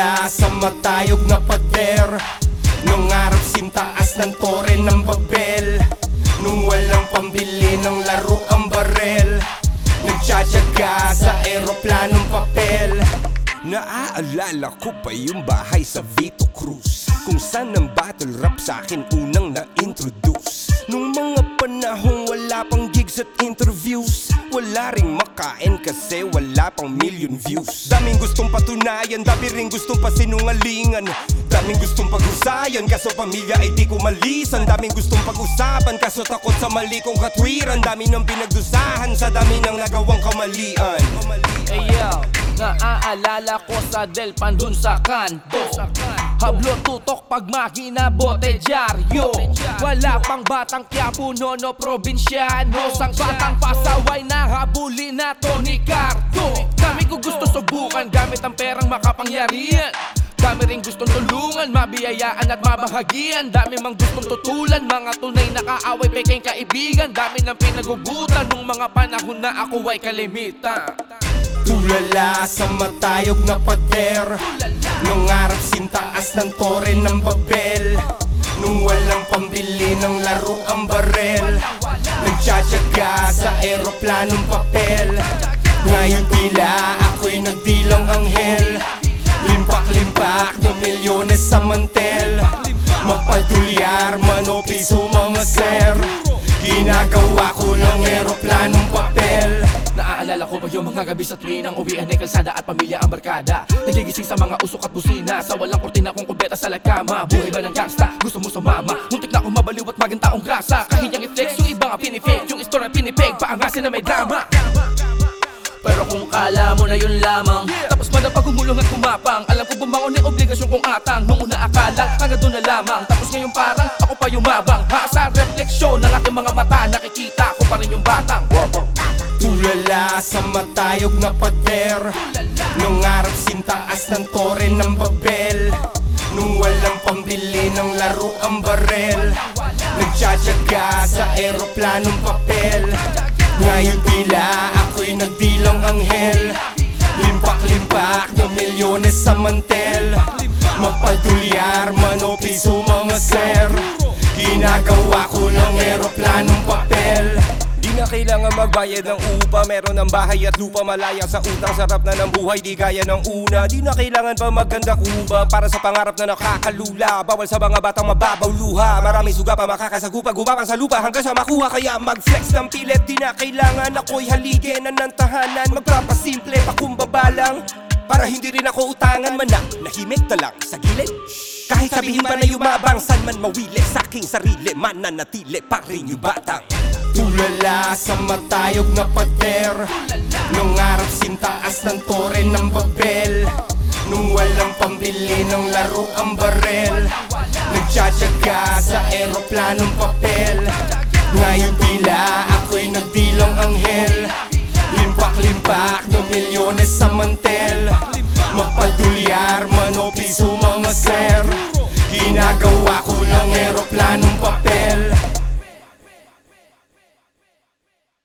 Tulala sa matayog na pader. Nung arap sintaas ng tore ng babel Nung walang pambili ng laro ang barel. Nagtsatsaga sa eroplanong papel. Naaalala ko pa yung bahay sa Vito Cruz. Kung saan ang battle rap sa akin unang na-introduce. Nung mga gigs at interviews. Wala ring makain kasi wala pang million views. Daming gustong patunayan, dami ring gustong pasinungalingan. Daming gustong pag-usayan, kaso pamilya ay di ko malisan Daming gustong pag-usapan, kaso takot sa mali kong katwiran. Dami ng pinagdusahan sa dami ng nagawang kamalian. Hey naaalala ko sa Delpan dun sa kanto Hablo tutok pag makina botedyaryo Wala pang batang Quiapo, no probinsyano Sang batang pasaway na habulin na Tony Cardo Kami ko gusto subukan gamit ang perang makapangyarihan. Dami rin gustong tulungan, mabiyayaan at mabahagian. Dami mang gustong tutulan, mga tunay na kaaway, peking kaibigan. Dami ng pinagugutan nung mga panahon na ako ay kalimitan Tulala sa matayog na pader. Nung arap sintaas ng tore ng babel Nung walang pambili ng laro ang barel. Nagtsatsaga sa eroplanong papel. Ngayon tila ako'y nagdilang anghel. Limpak-limpak ng milyones sa mantel. Magpatulyar, mano piso mga sir. Ginagawa yung mga gabi sa tuwing ang uwian ni kalsada at pamilya ang barkada. Nagigising sa mga usok at busina Sa walang kortina kong kubeta sa lagkama Buhay ba ng gangsta? Gusto mo sumama? Muntik na akong mabaliw at maging taong grasa. Kahiyang i-flex yung iba nga pinifake Yung istorya pinipeg Paangasin na may drama. Pero kung kala mo na yun lamang Tapos man ang pagumulong at kumapang Alam ko bumangon ni obligasyon kong atang. Nung una akala hanggang doon na lamang. Tapos ngayon parang ako pa yumabang Ha sa refleksyon ng aking mga mata Nakikita ko pa rin yung batang Tulala sa matayog na pader Nung arap sintaas ng tore ng babel. Nung walang pambili ng laro ang barel. Nagtsatsaga sa eroplanong papel. Ngayon tila ako'y nagdilang anghel. Limpak-limpak ng milyones sa mantel. Magpadulyar, mano piso mga sir. Ginagawa ko ng eroplanong papel Di na kailangan magbayad ng upa. Meron ng bahay at lupa malaya sa utang. Sarap na ng buhay, di gaya ng una. Di na kailangan pa maganda kuba. Para sa pangarap na nakakalula Bawal sa mga batang mababaw luha. Maraming suga pa makakasagupa Gumapang sa lupa. Hanggang sa makuha Kaya mag-flex ng pilit Di na kailangan ako'y haliginan ng tahanan Magpapasimple pakumbaba lang. Para hindi rin ako utangan man na Nahimik na lang sa gilid. Kahit sabihin pa na yumabang San man mawili sa aking sarili Mananatili pa rin yung batang Mula sa matayog na pader. Nung harap sintaas ng tore ng babel Nung walang pambili ng laro ang barel. Nagtsatsaga sa eroplanong papel. Ngayon tila ako'y nagdilang anghel. Limpak-limpak ng milyones sa mantel. Mapadulyar, manopis, mga sir. Ginagawa ko lang eroplanong papel.